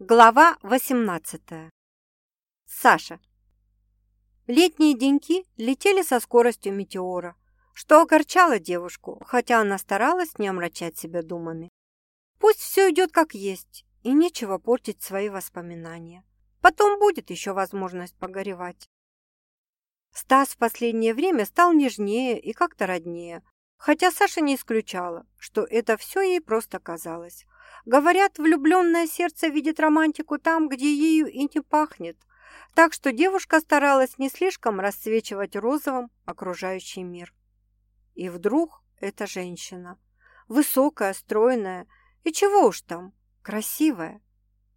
Глава 18. Саша. Летние деньки летели со скоростью метеора, что огорчало девушку, хотя она старалась не омрачать себя думами. Пусть все идет как есть, и нечего портить свои воспоминания. Потом будет еще возможность погоревать. Стас в последнее время стал нежнее и как-то роднее, хотя Саша не исключала, что это все ей просто казалось – Говорят, влюбленное сердце видит романтику там, где ею и не пахнет. Так что девушка старалась не слишком расцвечивать розовым окружающий мир. И вдруг эта женщина, высокая, стройная, и чего уж там, красивая,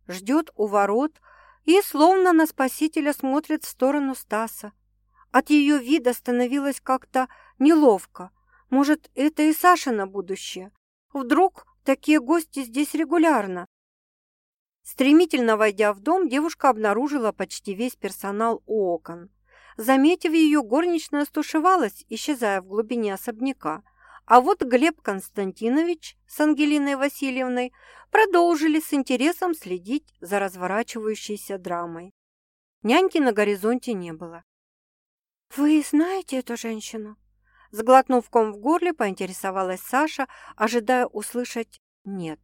ждет у ворот и словно на спасителя смотрит в сторону Стаса. От ее вида становилось как-то неловко. Может, это и Саша на будущее? Вдруг Такие гости здесь регулярно. Стремительно войдя в дом, девушка обнаружила почти весь персонал у окон. Заметив ее, горничная стушевалась, исчезая в глубине особняка. А вот Глеб Константинович с Ангелиной Васильевной продолжили с интересом следить за разворачивающейся драмой. Няньки на горизонте не было. «Вы знаете эту женщину?» Сглотнув ком в горле, поинтересовалась Саша, ожидая услышать «нет».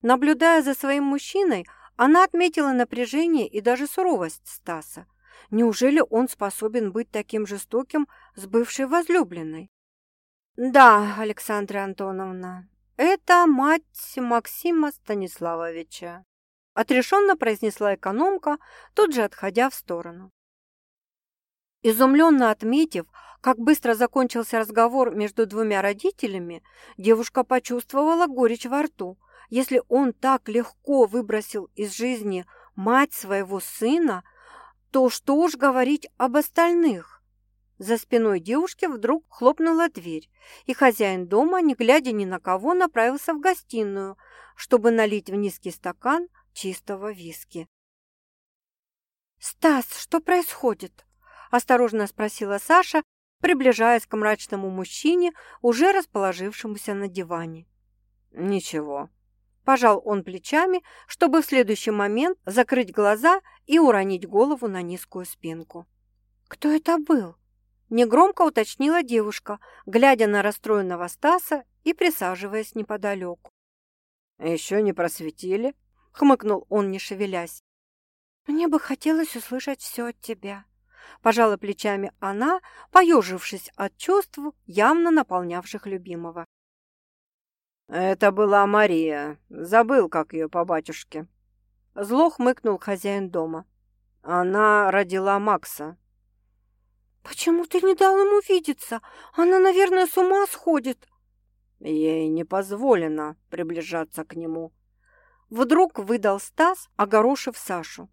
Наблюдая за своим мужчиной, она отметила напряжение и даже суровость Стаса. Неужели он способен быть таким жестоким с бывшей возлюбленной? «Да, Александра Антоновна, это мать Максима Станиславовича», отрешенно произнесла экономка, тут же отходя в сторону. Изумленно отметив, как быстро закончился разговор между двумя родителями, девушка почувствовала горечь во рту. Если он так легко выбросил из жизни мать своего сына, то что уж говорить об остальных? За спиной девушки вдруг хлопнула дверь, и хозяин дома, не глядя ни на кого, направился в гостиную, чтобы налить в низкий стакан чистого виски. «Стас, что происходит?» – осторожно спросила Саша, приближаясь к мрачному мужчине, уже расположившемуся на диване. «Ничего». Пожал он плечами, чтобы в следующий момент закрыть глаза и уронить голову на низкую спинку. «Кто это был?» Негромко уточнила девушка, глядя на расстроенного Стаса и присаживаясь неподалеку. «Еще не просветили?» — хмыкнул он, не шевелясь. «Мне бы хотелось услышать все от тебя», Пожала плечами она, поежившись от чувств, явно наполнявших любимого. «Это была Мария. Забыл, как ее по батюшке». Зло хмыкнул хозяин дома. «Она родила Макса». «Почему ты не дал ему видеться? Она, наверное, с ума сходит». Ей не позволено приближаться к нему. Вдруг выдал Стас, огорошив Сашу.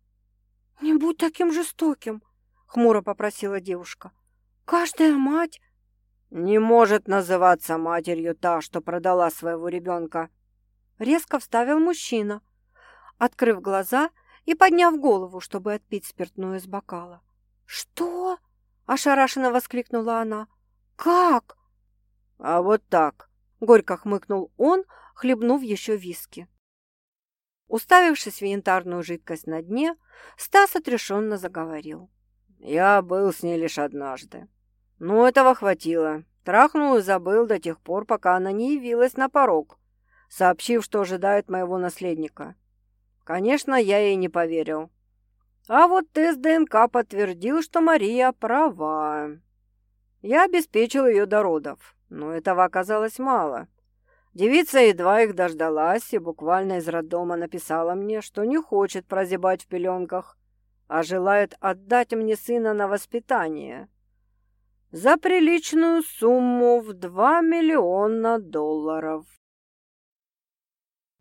«Не будь таким жестоким хмуро попросила девушка. Каждая мать не может называться матерью та, что продала своего ребенка. Резко вставил мужчина, открыв глаза и подняв голову, чтобы отпить спиртное из бокала. «Что?» – ошарашенно воскликнула она. «Как?» «А вот так», – горько хмыкнул он, хлебнув еще виски. Уставившись в янтарную жидкость на дне, Стас отрешенно заговорил. Я был с ней лишь однажды. Но этого хватило. Трахнул и забыл до тех пор, пока она не явилась на порог, сообщив, что ожидает моего наследника. Конечно, я ей не поверил. А вот тест ДНК подтвердил, что Мария права. Я обеспечил ее до родов, но этого оказалось мало. Девица едва их дождалась и буквально из роддома написала мне, что не хочет прозябать в пеленках, а желает отдать мне сына на воспитание за приличную сумму в два миллиона долларов.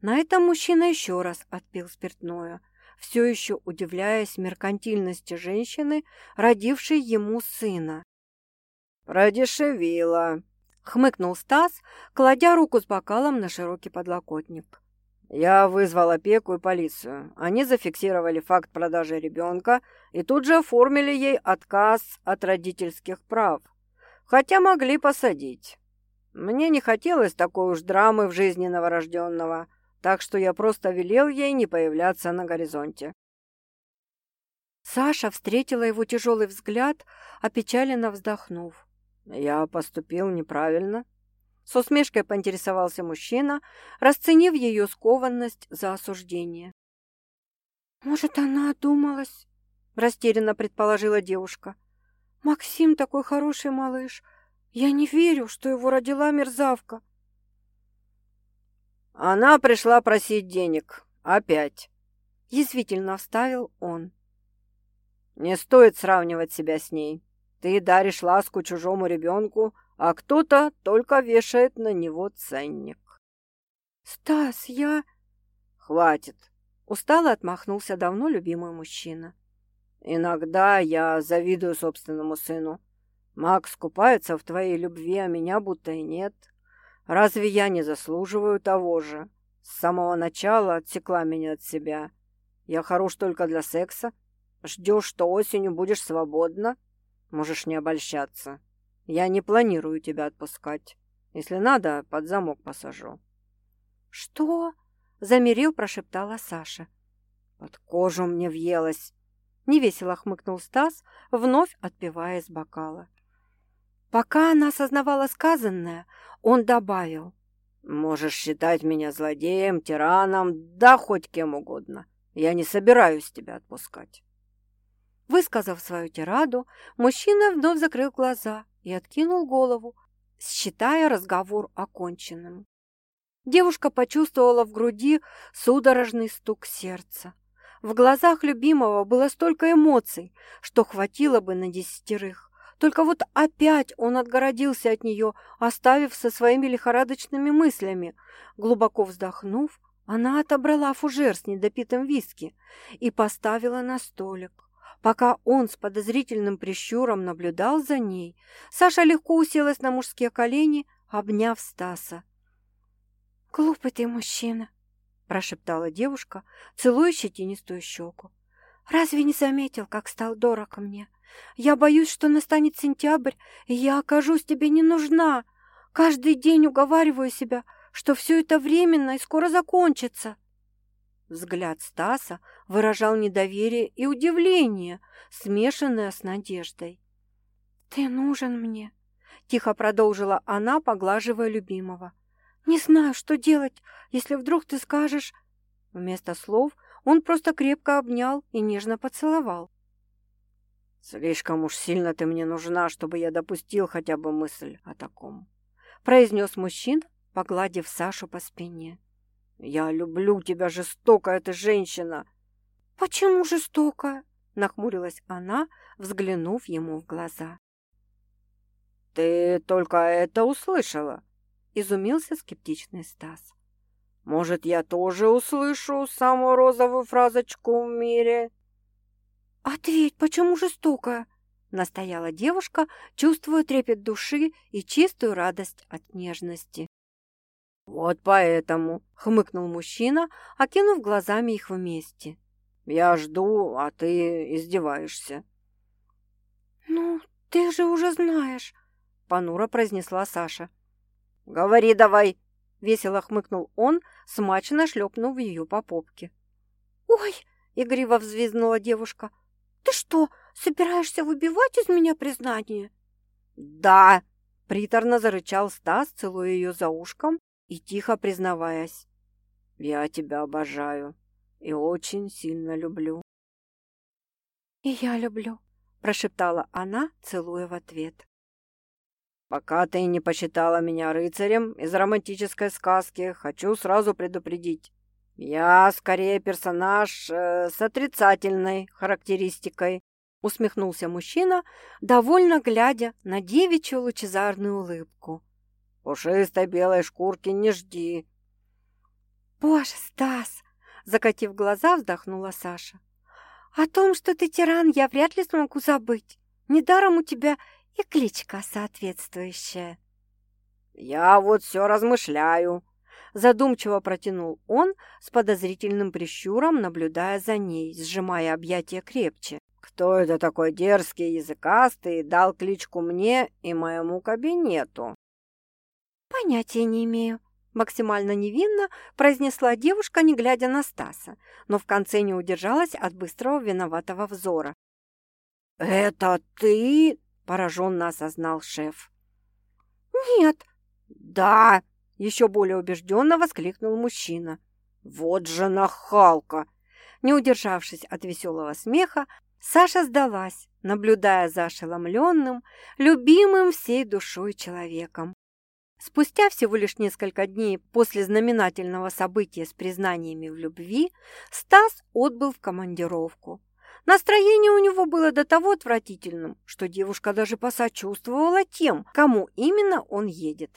На этом мужчина еще раз отпил спиртное, все еще удивляясь меркантильности женщины, родившей ему сына. «Продешевила», — хмыкнул Стас, кладя руку с бокалом на широкий подлокотник. Я вызвал опеку и полицию. Они зафиксировали факт продажи ребенка и тут же оформили ей отказ от родительских прав. Хотя могли посадить. Мне не хотелось такой уж драмы в жизни новорожденного, так что я просто велел ей не появляться на горизонте. Саша встретила его тяжелый взгляд, опечаленно вздохнув. «Я поступил неправильно», — с усмешкой поинтересовался мужчина, расценив ее скованность за осуждение. «Может, она одумалась?» — растерянно предположила девушка. «Максим такой хороший малыш. Я не верю, что его родила мерзавка». «Она пришла просить денег. Опять», — язвительно вставил он. «Не стоит сравнивать себя с ней. Ты даришь ласку чужому ребенку, а кто-то только вешает на него ценник». «Стас, я...» «Хватит!» — устало отмахнулся давно любимый мужчина. «Иногда я завидую собственному сыну. Макс купается в твоей любви, а меня будто и нет. Разве я не заслуживаю того же? С самого начала отсекла меня от себя. Я хорош только для секса. Ждешь, что осенью будешь свободна? Можешь не обольщаться. Я не планирую тебя отпускать. Если надо, под замок посажу. Что? Замерил, прошептала Саша. Под кожу мне въелась. Невесело хмыкнул Стас, вновь отпивая из бокала. Пока она осознавала сказанное, он добавил. «Можешь считать меня злодеем, тираном, да хоть кем угодно. Я не собираюсь тебя отпускать». Высказав свою тираду, мужчина вновь закрыл глаза и откинул голову, считая разговор оконченным. Девушка почувствовала в груди судорожный стук сердца. В глазах любимого было столько эмоций, что хватило бы на десятерых. Только вот опять он отгородился от нее, оставив со своими лихорадочными мыслями. Глубоко вздохнув, она отобрала фужер с недопитым виски и поставила на столик. Пока он с подозрительным прищуром наблюдал за ней, Саша легко уселась на мужские колени, обняв Стаса. «Глупый ты мужчина», – прошептала девушка, целуя щетинистую щеку. «Разве не заметил, как стал дорог мне? Я боюсь, что настанет сентябрь, и я окажусь тебе не нужна. Каждый день уговариваю себя, что все это временно и скоро закончится». Взгляд Стаса выражал недоверие и удивление, смешанное с надеждой. «Ты нужен мне», — тихо продолжила она, поглаживая любимого. «Не знаю, что делать, если вдруг ты скажешь...» Вместо слов он просто крепко обнял и нежно поцеловал. «Слишком уж сильно ты мне нужна, чтобы я допустил хотя бы мысль о таком», — произнес мужчина, погладив Сашу по спине. «Я люблю тебя, жестокая ты женщина!» «Почему жестокая?» — нахмурилась она, взглянув ему в глаза. «Ты только это услышала?» — изумился скептичный Стас. «Может, я тоже услышу самую розовую фразочку в мире?» «Ответь, почему жестокая?» — настояла девушка, чувствуя трепет души и чистую радость от нежности. «Вот поэтому», — хмыкнул мужчина, окинув глазами их вместе. «Я жду, а ты издеваешься». «Ну, ты же уже знаешь», — понуро произнесла Саша. «Говори давай», — весело хмыкнул он, смачно шлепнув ее по попке. «Ой!» — игриво взвизгнула девушка. «Ты что, собираешься выбивать из меня признание?» «Да!» – приторно зарычал Стас, целуя ее за ушком и тихо признаваясь. «Я тебя обожаю и очень сильно люблю». «И я люблю», – прошептала она, целуя в ответ. «Пока ты не посчитала меня рыцарем из романтической сказки, хочу сразу предупредить. «Я скорее персонаж э, с отрицательной характеристикой», усмехнулся мужчина, довольно глядя на девичью лучезарную улыбку. «Пушистой белой шкурки не жди». «Боже, Стас!» Закатив глаза, вздохнула Саша. «О том, что ты тиран, я вряд ли смогу забыть. Недаром у тебя и кличка соответствующая». «Я вот все размышляю», Задумчиво протянул он с подозрительным прищуром, наблюдая за ней, сжимая объятия крепче. «Кто это такой дерзкий, языкастый, дал кличку мне и моему кабинету?» «Понятия не имею», Максимально невинно произнесла девушка, не глядя на Стаса, но в конце не удержалась от быстрого виноватого взора. «Это ты?» – пораженно осознал шеф. «Нет». «Да!» – еще более убежденно воскликнул мужчина. «Вот же нахалка!» Не удержавшись от веселого смеха, Саша сдалась, наблюдая за ошеломленным, любимым всей душой человеком. Спустя всего лишь несколько дней после знаменательного события с признаниями в любви Стас отбыл в командировку. Настроение у него было до того отвратительным, что девушка даже посочувствовала тем, кому именно он едет.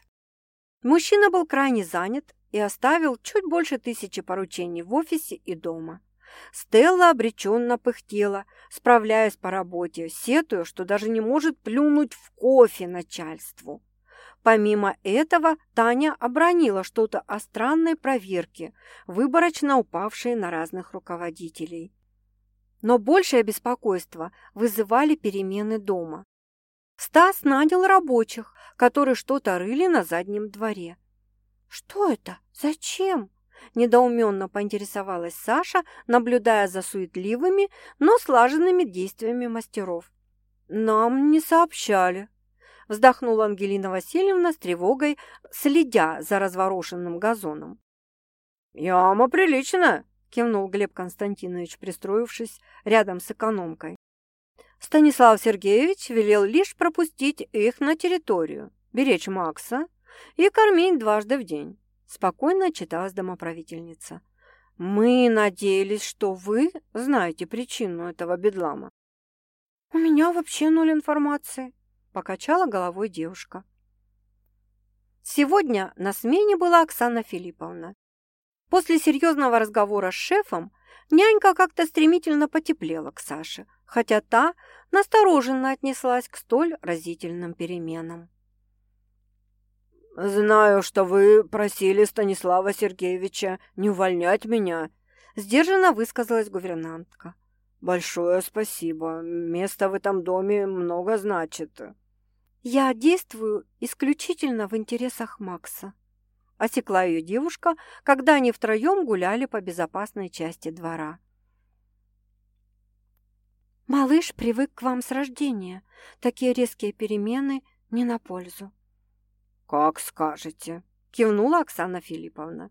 Мужчина был крайне занят и оставил чуть больше тысячи поручений в офисе и дома. Стелла обреченно пыхтела, справляясь по работе, сетуя, что даже не может плюнуть в кофе начальству. Помимо этого, Таня обронила что-то о странной проверке, выборочно упавшей на разных руководителей. Но большее беспокойство вызывали перемены дома. Стас нанял рабочих, которые что-то рыли на заднем дворе. «Что это? Зачем?» – недоуменно поинтересовалась Саша, наблюдая за суетливыми, но слаженными действиями мастеров. «Нам не сообщали», – вздохнула Ангелина Васильевна с тревогой, следя за разворошенным газоном. «Яма приличная», – кивнул Глеб Константинович, пристроившись рядом с экономкой. Станислав Сергеевич велел лишь пропустить их на территорию, беречь Макса и кормить дважды в день спокойно читалась домоправительница. «Мы надеялись, что вы знаете причину этого бедлама». «У меня вообще ноль информации», – покачала головой девушка. Сегодня на смене была Оксана Филипповна. После серьезного разговора с шефом нянька как-то стремительно потеплела к Саше, хотя та настороженно отнеслась к столь разительным переменам. «Знаю, что вы просили Станислава Сергеевича не увольнять меня», – сдержанно высказалась гувернантка. «Большое спасибо. Место в этом доме много значит». «Я действую исключительно в интересах Макса», – осекла ее девушка, когда они втроем гуляли по безопасной части двора. «Малыш привык к вам с рождения. Такие резкие перемены не на пользу». «Как скажете», – кивнула Оксана Филипповна.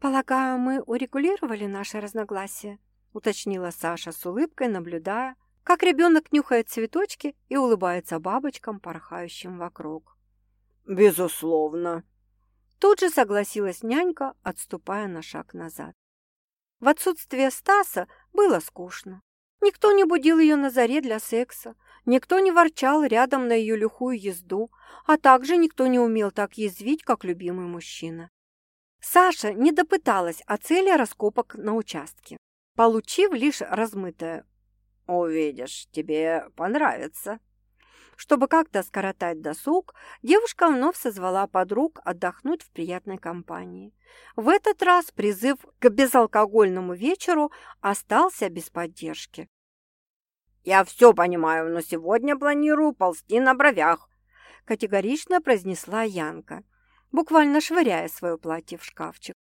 «Полагаю, мы урегулировали наши разногласия», – уточнила Саша с улыбкой, наблюдая, как ребенок нюхает цветочки и улыбается бабочкам, порхающим вокруг. «Безусловно», – тут же согласилась нянька, отступая на шаг назад. В отсутствие Стаса было скучно. Никто не будил ее на заре для секса, никто не ворчал рядом на ее лихую езду, а также никто не умел так язвить, как любимый мужчина. Саша не допыталась о цели раскопок на участке, получив лишь размытое «Увидишь, тебе понравится». Чтобы как-то скоротать досуг, девушка вновь созвала подруг отдохнуть в приятной компании. В этот раз призыв к безалкогольному вечеру остался без поддержки. «Я все понимаю, но сегодня планирую ползти на бровях», категорично произнесла Янка, буквально швыряя свое платье в шкафчик.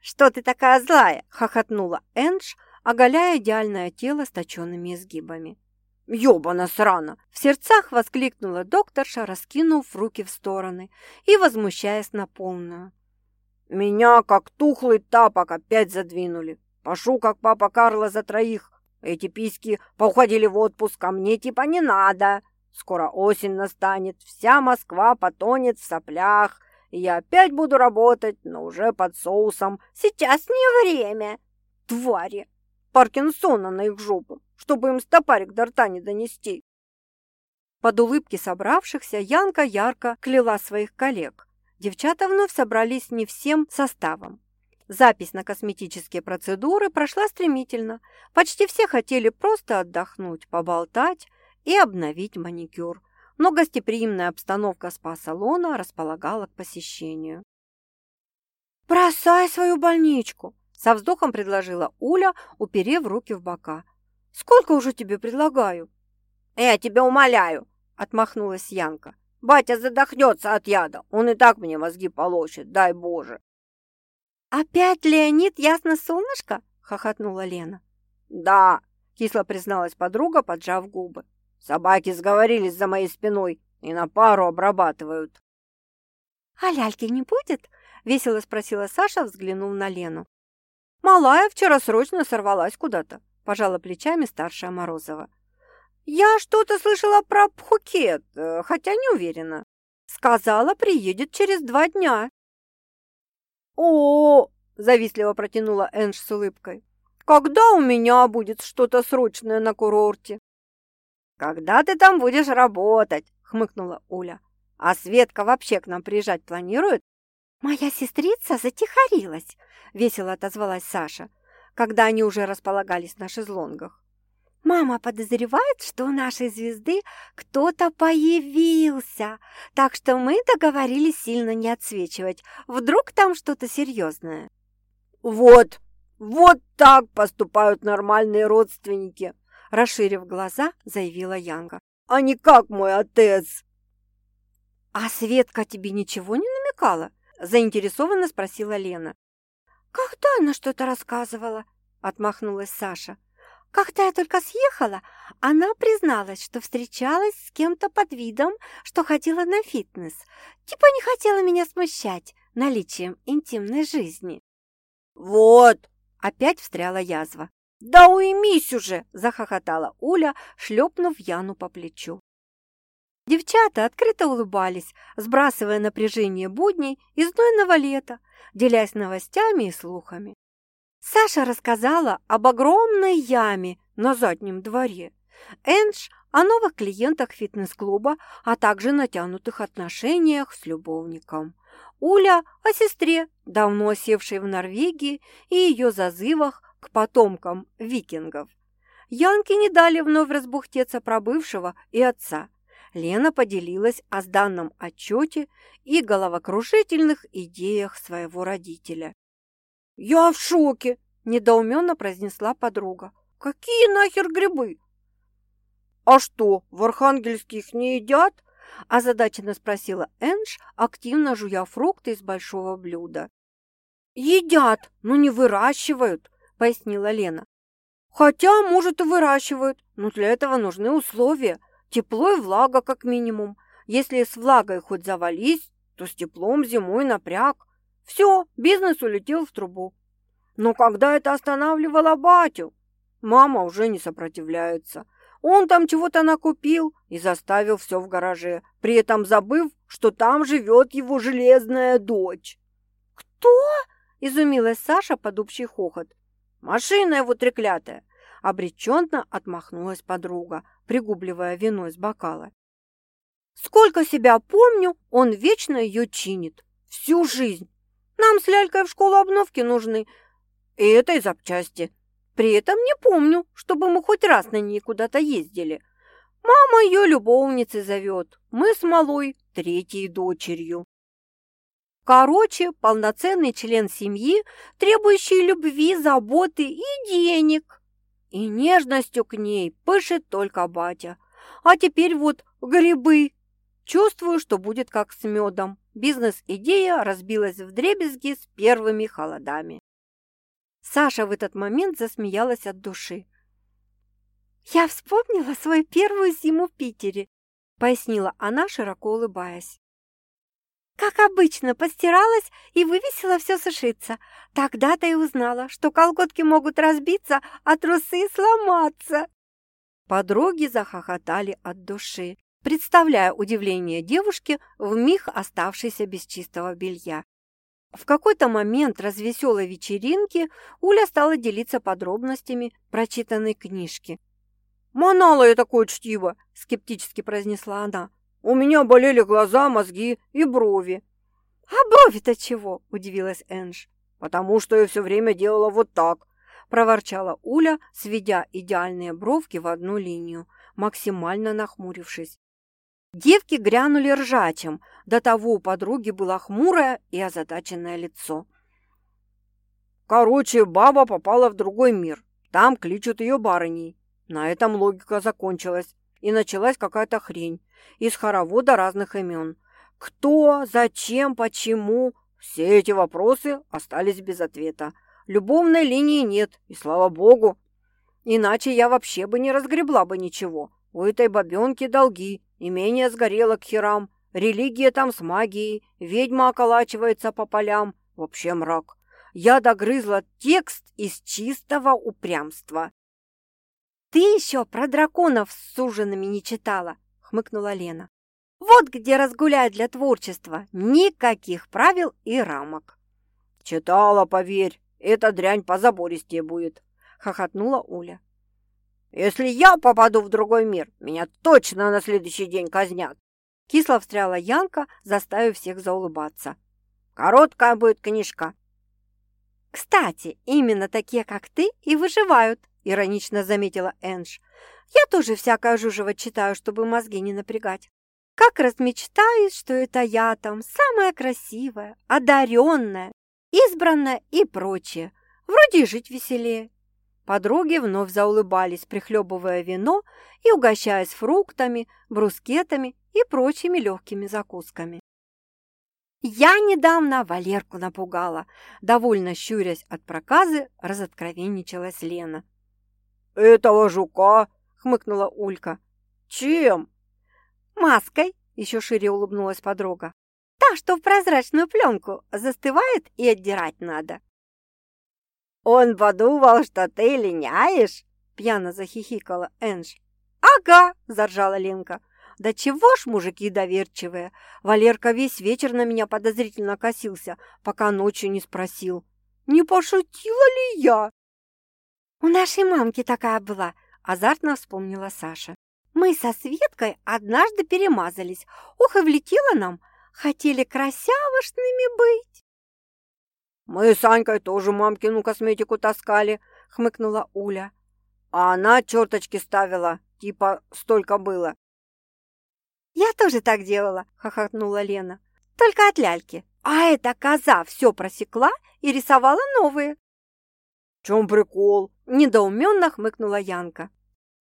«Что ты такая злая?» – хохотнула Эндж, оголяя идеальное тело с точенными изгибами. «Ёбана срана!» В сердцах воскликнула докторша, раскинув руки в стороны и возмущаясь на полную. «Меня, как тухлый тапок, опять задвинули. Пошу, как папа Карло за троих. Эти письки поуходили в отпуск, а мне типа не надо. Скоро осень настанет, вся Москва потонет в соплях, и я опять буду работать, но уже под соусом. Сейчас не время. Твари! Паркинсона на их жопу чтобы им стопарик до рта не донести. Под улыбки собравшихся Янка ярко кляла своих коллег. Девчата вновь собрались не всем составом. Запись на косметические процедуры прошла стремительно. Почти все хотели просто отдохнуть, поболтать и обновить маникюр. Но гостеприимная обстановка спа-салона располагала к посещению. «Бросай свою больничку!» – со вздохом предложила Уля, уперев руки в бока. Сколько уже тебе предлагаю?» «Я тебя умоляю!» – отмахнулась Янка. Батя задохнется от яда, он и так мне мозги полощет, дай Боже. «Опять Леонид Ясно Солнышко?» – хохотнула Лена. «Да», – кисло призналась подруга, поджав губы. «Собаки сговорились за моей спиной и на пару обрабатывают». «А ляльки не будет?» – весело спросила Саша, взглянув на Лену. «Малая вчера срочно сорвалась куда-то», – пожала плечами старшая Морозова. «Я что-то слышала про Пхукет, э, хотя не уверена. Сказала, приедет через два дня». «О!», -о завистливо протянула Энж с улыбкой. «Когда у меня будет что-то срочное на курорте?» «Когда ты там будешь работать?» – хмыкнула Уля. «А Светка вообще к нам приезжать планирует?» «Моя сестрица затихарилась», – весело отозвалась Саша, когда они уже располагались на шезлонгах. «Мама подозревает, что у нашей звезды кто-то появился, так что мы договорились сильно не отсвечивать. Вдруг там что-то серьезное». «Вот, вот так поступают нормальные родственники», – расширив глаза, заявила Янга. «А не как мой отец». «А Светка тебе ничего не намекала?» – заинтересованно спросила Лена. «Когда она что-то рассказывала?» – отмахнулась Саша. «Когда я только съехала, она призналась, что встречалась с кем-то под видом, что ходила на фитнес. Типа не хотела меня смущать наличием интимной жизни». «Вот!» – опять встряла язва. «Да уймись уже!» – захохотала Уля, шлепнув Яну по плечу. Девчата открыто улыбались, сбрасывая напряжение будней и знойного лета, делясь новостями и слухами. Саша рассказала об огромной яме на заднем дворе. Эндж о новых клиентах фитнес-клуба, а также натянутых отношениях с любовником. Уля о сестре, давно севшей в Норвегии, и ее зазывах к потомкам викингов. Янки не дали вновь разбухтеться про бывшего и отца – Лена поделилась о сданном отчете и головокружительных идеях своего родителя. «Я в шоке!» – недоуменно произнесла подруга. «Какие нахер грибы?» «А что, в Архангельске их не едят?» – озадаченно спросила Энж, активно жуя фрукты из большого блюда. «Едят, но не выращивают», – пояснила Лена. «Хотя, может, и выращивают, но для этого нужны условия. Тепло и влага как минимум. Если с влагой хоть завались, то с теплом зимой напряг. Все, бизнес улетел в трубу. Но когда это останавливало батю? Мама уже не сопротивляется. Он там чего-то накупил и заставил все в гараже, при этом забыв, что там живет его железная дочь. «Кто?» – изумилась Саша под общий хохот. «Машина его треклятая!» – обреченно отмахнулась подруга, пригубливая вино из бокала. «Сколько себя помню, он вечно ее чинит. Всю жизнь. Нам с Лялькой в школу обновки нужны. И этой запчасти. При этом не помню, чтобы мы хоть раз на ней куда-то ездили. Мама ее любовницей зовет. Мы с малой третьей дочерью. Короче, полноценный член семьи, требующий любви, заботы и денег. И нежностью к ней пышет только батя. А теперь вот грибы. Чувствую, что будет как с медом. Бизнес-идея разбилась в дребезги с первыми холодами. Саша в этот момент засмеялась от души. «Я вспомнила свою первую зиму в Питере», пояснила она, широко улыбаясь. Как обычно, постиралась и вывесила все сушиться. Тогда-то и узнала, что колготки могут разбиться, а трусы сломаться. Подруги захохотали от души, представляя удивление девушки, вмиг оставшейся без чистого белья. В какой-то момент развеселой вечеринки Уля стала делиться подробностями прочитанной книжки. «Манала я такое чтиво!» – скептически произнесла она. У меня болели глаза, мозги и брови. «А брови-то чего?» – удивилась Энж. «Потому что я все время делала вот так», – проворчала Уля, сведя идеальные бровки в одну линию, максимально нахмурившись. Девки грянули ржачем, до того у подруги было хмурое и озадаченное лицо. Короче, баба попала в другой мир. Там кличут ее барыней. На этом логика закончилась. И началась какая-то хрень из хоровода разных имен. Кто, зачем, почему – все эти вопросы остались без ответа. Любовной линии нет, и слава богу. Иначе я вообще бы не разгребла бы ничего. У этой бабенки долги, имение сгорело к херам, религия там с магией, ведьма околачивается по полям, вообще мрак. Я догрызла текст из чистого упрямства. «Ты еще про драконов с суженными не читала», — хмыкнула Лена. «Вот где разгуляй для творчества. Никаких правил и рамок». «Читала, поверь, эта дрянь позабористее будет», — хохотнула Уля. «Если я попаду в другой мир, меня точно на следующий день казнят!» Кисло встряла Янка, заставив всех заулыбаться. «Короткая будет книжка». «Кстати, именно такие, как ты, и выживают», — иронично заметила Эндж. «Я тоже всякое жужево читаю, чтобы мозги не напрягать. Как размечтаюсь, что это я там самая красивая, одаренная, избранная и прочее. Вроде жить веселее. Подруги вновь заулыбались, прихлебывая вино и угощаясь фруктами, брускетами и прочими легкими закусками. «Я недавно Валерку напугала», — довольно щурясь от проказы, разоткровенничалась Лена. «Этого жука?» — хмыкнула Улька. «Чем?» «Маской», — еще шире улыбнулась подруга. «Та, что в прозрачную пленку застывает и отдирать надо». «Он подумал, что ты линяешь?» – пьяно захихикала Энж. «Ага!» – заржала Ленка. «Да чего ж мужики доверчивые? Валерка весь вечер на меня подозрительно косился, пока ночью не спросил. Не пошутила ли я?» «У нашей мамки такая была», – азартно вспомнила Саша. «Мы со Светкой однажды перемазались. Ух, и влетело нам. Хотели красявошными быть». «Мы с Анькой тоже мамкину косметику таскали», — хмыкнула Уля. «А она черточки ставила, типа столько было». «Я тоже так делала», — хохотнула Лена. «Только от ляльки. А эта коза все просекла и рисовала новые». «В чем прикол?» – недоуменно хмыкнула Янка.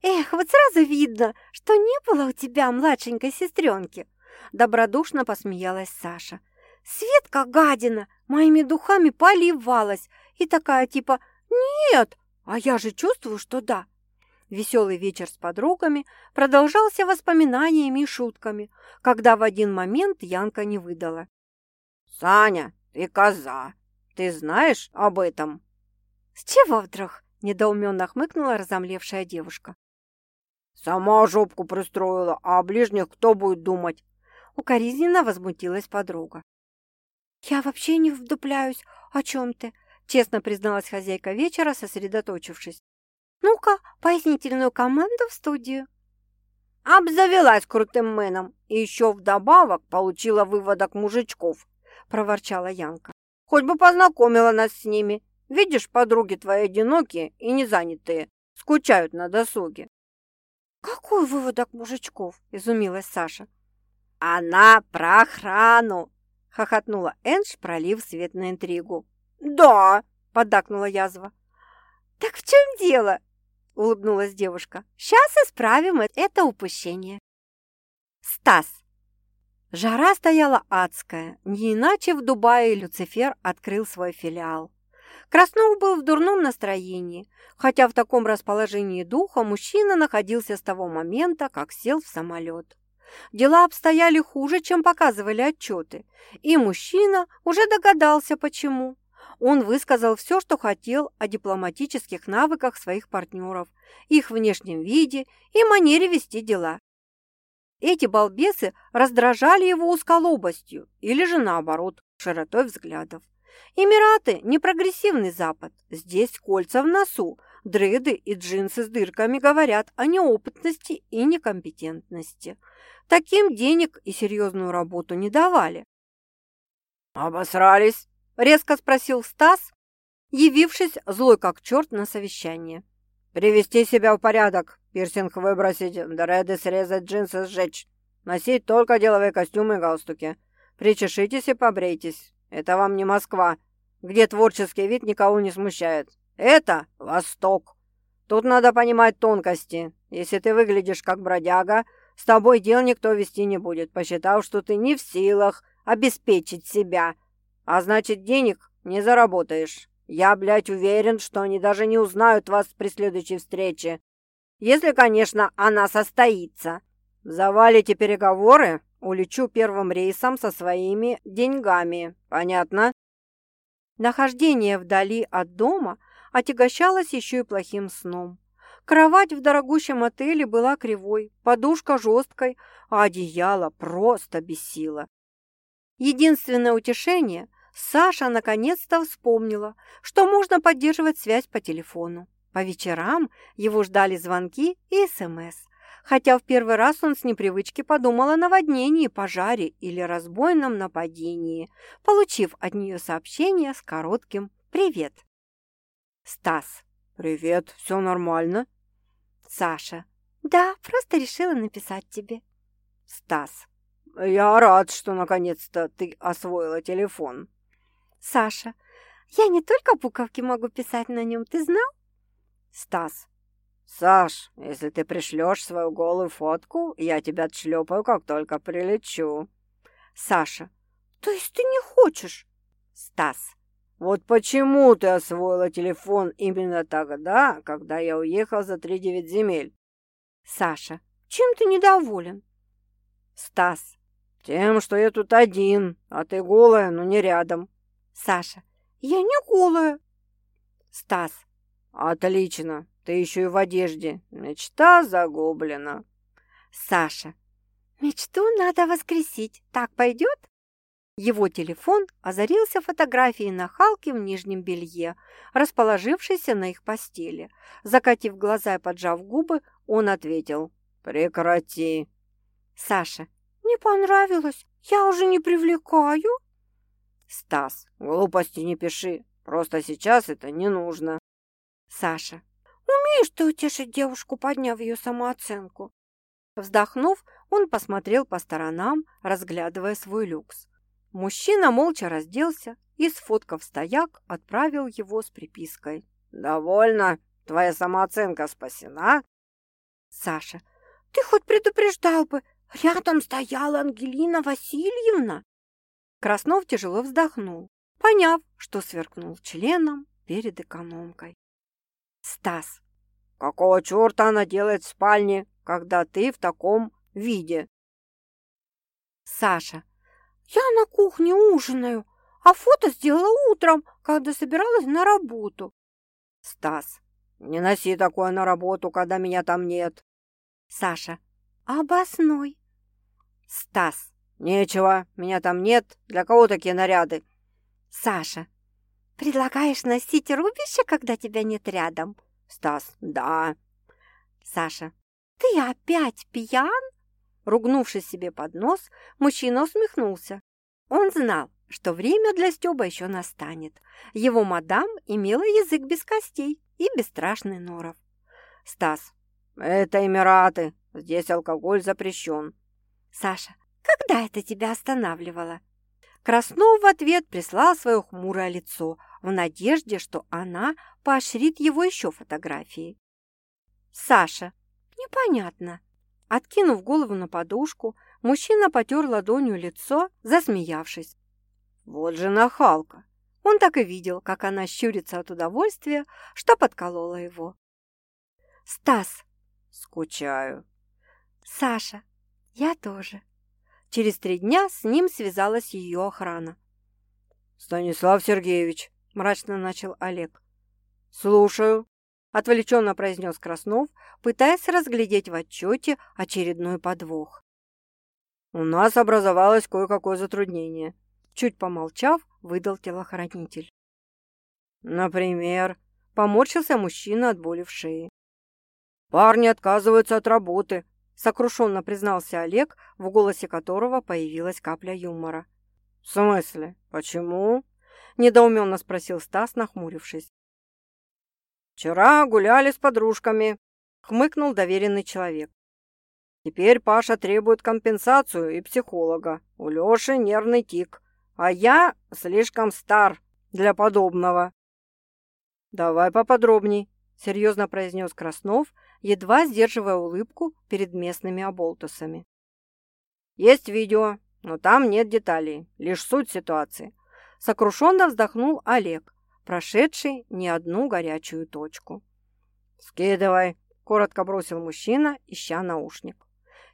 «Эх, вот сразу видно, что не было у тебя младшенькой сестренки!» Добродушно посмеялась Саша. Светка гадина моими духами поливалась и такая типа «Нет!» А я же чувствую, что да. Веселый вечер с подругами продолжался воспоминаниями и шутками, когда в один момент Янка не выдала. «Саня, ты коза! Ты знаешь об этом?» «С чего вдруг?» – недоуменно хмыкнула разомлевшая девушка. «Сама жопку пристроила, а о ближних кто будет думать?» Укоризненно возмутилась подруга. «Я вообще не вдупляюсь, о чем ты?» честно призналась хозяйка вечера, сосредоточившись. «Ну-ка, пояснительную команду в студию». «Обзавелась крутым мэном и еще вдобавок получила выводок мужичков», – проворчала Янка. «Хоть бы познакомила нас с ними. Видишь, подруги твои одинокие и незанятые, скучают на досуге». «Какой выводок мужичков?» – изумилась Саша. «Она про охрану!» хохотнула Энж, пролив свет на интригу. «Да!» – поддакнула язва. «Так в чем дело?» – улыбнулась девушка. «Сейчас исправим это упущение». Стас. Жара стояла адская. Не иначе в Дубае Люцифер открыл свой филиал. Краснов был в дурном настроении, хотя в таком расположении духа мужчина находился с того момента, как сел в самолет. Дела обстояли хуже, чем показывали отчеты, и мужчина уже догадался, почему. Он высказал все, что хотел о дипломатических навыках своих партнеров, их внешнем виде и манере вести дела. Эти балбесы раздражали его узколобостью или же наоборот, широтой взглядов. Эмираты – не прогрессивный Запад. Здесь кольца в носу, дреды и джинсы с дырками говорят о неопытности и некомпетентности. Таким денег и серьезную работу не давали. «Обосрались?» – резко спросил Стас, явившись злой как черт на совещание. «Привести себя в порядок, пирсинг выбросить, дреды срезать, джинсы сжечь, носить только деловые костюмы и галстуки. Причешитесь и побрейтесь. Это вам не Москва, где творческий вид никого не смущает. Это Восток. Тут надо понимать тонкости. Если ты выглядишь как бродяга, с тобой дел никто вести не будет, посчитав, что ты не в силах обеспечить себя. А значит, денег не заработаешь. Я, блядь, уверен, что они даже не узнают вас при следующей встрече. Если, конечно, она состоится. Завалите переговоры, улечу первым рейсом со своими деньгами. Понятно? Нахождение вдали от дома отягощалось еще и плохим сном. Кровать в дорогущем отеле была кривой, подушка жесткой, а одеяло просто бесило. Единственное утешение – Саша наконец-то вспомнила, что можно поддерживать связь по телефону. По вечерам его ждали звонки и СМС, хотя в первый раз он с непривычки подумал о наводнении, пожаре или разбойном нападении, получив от нее сообщение с коротким «Привет». Стас. «Привет, все нормально?» Саша. «Да, просто решила написать тебе». Стас. «Я рад, что наконец-то ты освоила телефон». Саша. «Я не только буковки могу писать на нем, ты знал?» Стас. «Саш, если ты пришлешь свою голую фотку, я тебя отшлепаю, как только прилечу». Саша. «То есть ты не хочешь?» Стас. «Вот почему ты освоила телефон именно тогда, когда я уехал за три девять земель?» Саша. «Чем ты недоволен?» Стас. «Тем, что я тут один, а ты голая, но не рядом». Саша. «Я не голая». Стас. «Отлично, ты еще и в одежде. Мечта загублена». Саша. «Мечту надо воскресить. Так пойдет?» Его телефон озарился фотографией нахалки в нижнем белье, расположившейся на их постели. Закатив глаза и поджав губы, он ответил «Прекрати». Саша «Не понравилось? Я уже не привлекаю?» «Стас, глупости не пиши, просто сейчас это не нужно». Саша «Умеешь ты утешить девушку, подняв ее самооценку?» Вздохнув, он посмотрел по сторонам, разглядывая свой люкс. Мужчина молча разделся и, сфоткав стояк, отправил его с припиской. «Довольно? Твоя самооценка спасена?» Саша. «Ты хоть предупреждал бы, рядом стояла Ангелина Васильевна!» Краснов тяжело вздохнул, поняв, что сверкнул членом перед экономкой. Стас. «Какого черта она делает в спальне, когда ты в таком виде?» Саша. «Я на кухне ужинаю, а фото сделала утром, когда собиралась на работу». Стас. «Не носи такое на работу, когда меня там нет». Саша. «Обосной». Стас. «Нечего, меня там нет. Для кого такие наряды?» Саша. «Предлагаешь носить рубище, когда тебя нет рядом?» Стас. «Да». Саша. «Ты опять пьян?» Ругнувшись себе под нос, мужчина усмехнулся. Он знал, что время для Стёба еще настанет. Его мадам имела язык без костей и бесстрашный норов. Стас. «Это Эмираты. Здесь алкоголь запрещен». Саша. «Когда это тебя останавливало?» Краснов в ответ прислал свое хмурое лицо в надежде, что она поощрит его еще фотографией. Саша. Непонятно. Откинув голову на подушку, мужчина потер ладонью лицо, засмеявшись. Вот же нахалка! Он так и видел, как она щурится от удовольствия, что подколола его. «Стас!» «Скучаю». «Саша!» «Я тоже». Через три дня с ним связалась ее охрана. «Станислав Сергеевич», – мрачно начал Олег. «Слушаю», – отвлеченно произнес Краснов, пытаясь разглядеть в отчете очередной подвох. «У нас образовалось кое-какое затруднение», – чуть помолчав, выдал телохранитель. «Например?» – поморщился мужчина от боли в шее. «Парни отказываются от работы», – сокрушенно признался Олег, в голосе которого появилась капля юмора. «В смысле? Почему?» – недоуменно спросил Стас, нахмурившись. «Вчера гуляли с подружками», — хмыкнул доверенный человек. «Теперь Паша требует компенсацию и психолога. У Лёши нервный тик, а я слишком стар для подобного». «Давай поподробней», серьезно произнес Краснов, едва сдерживая улыбку перед местными оболтусами. «Есть видео, но там нет деталей, лишь суть ситуации». Сокрушенно вздохнул Олег, прошедший не одну горячую точку. «Скидывай», – коротко бросил мужчина, ища наушник.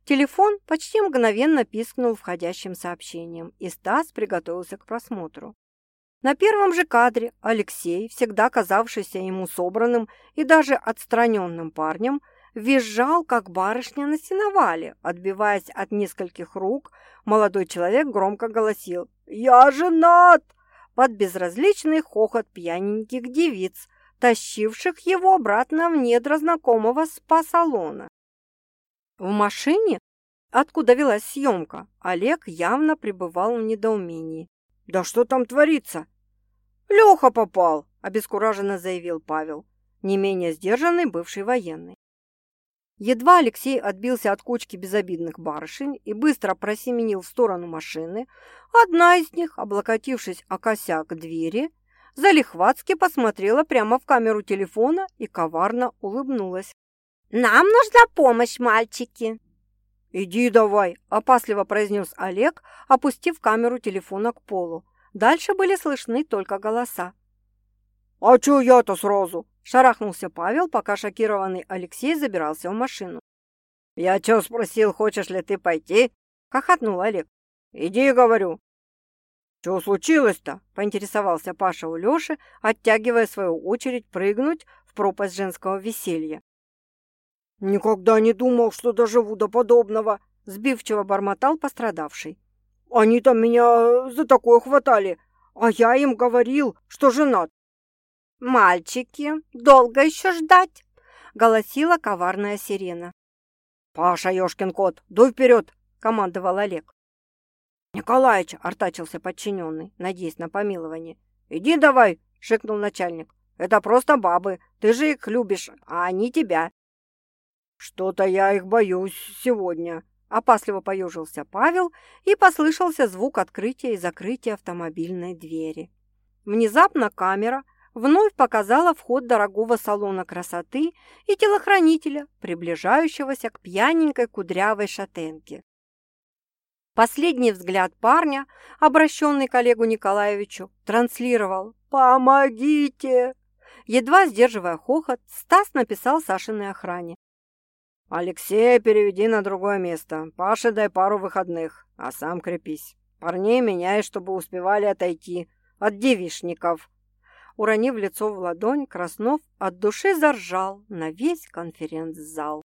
Телефон почти мгновенно пискнул входящим сообщением, и Стас приготовился к просмотру. На первом же кадре Алексей, всегда казавшийся ему собранным и даже отстраненным парнем, визжал, как барышня на сеновале. Отбиваясь от нескольких рук, молодой человек громко голосил «Я женат!» под безразличный хохот пьяненьких девиц, тащивших его обратно в недра знакомого спа-салона. В машине, откуда велась съемка, Олег явно пребывал в недоумении. «Да что там творится?» «Леха попал!» – обескураженно заявил Павел, не менее сдержанный бывший военный. Едва Алексей отбился от кучки безобидных барышень и быстро просеменил в сторону машины, одна из них, облокотившись о косяк двери, залихватски посмотрела прямо в камеру телефона и коварно улыбнулась. «Нам нужна помощь, мальчики!» «Иди давай!» – опасливо произнес Олег, опустив камеру телефона к полу. Дальше были слышны только голоса. «А чё я-то сразу?» – шарахнулся Павел, пока шокированный Алексей забирался в машину. «Я чё спросил, хочешь ли ты пойти?» – хохотнул Олег. «Иди, говорю». «Чё случилось-то?» – поинтересовался Паша у Лёши, оттягивая свою очередь прыгнуть в пропасть женского веселья. «Никогда не думал, что доживу до подобного», – сбивчиво бормотал пострадавший. «Они там меня за такое хватали, а я им говорил, что женат». «Мальчики, долго еще ждать?» – голосила коварная сирена. «Паша, ёшкин кот, дуй вперед!» – командовал Олег. «Николаич!» – артачился подчиненный, надеясь на помилование. «Иди давай!» – шикнул начальник. «Это просто бабы, ты же их любишь, а они тебя». «Что-то я их боюсь сегодня», – опасливо поежился Павел, и послышался звук открытия и закрытия автомобильной двери. Внезапно камера вновь показала вход дорогого салона красоты и телохранителя, приближающегося к пьяненькой кудрявой шатенке. Последний взгляд парня, обращенный к Олегу Николаевичу, транслировал «Помогите!». Едва сдерживая хохот, Стас написал Сашиной охране. «Алексея переведи на другое место. Паше дай пару выходных, а сам крепись. Парней меняй, чтобы успевали отойти от девишников». Уронив лицо в ладонь, Краснов от души заржал на весь конференц-зал.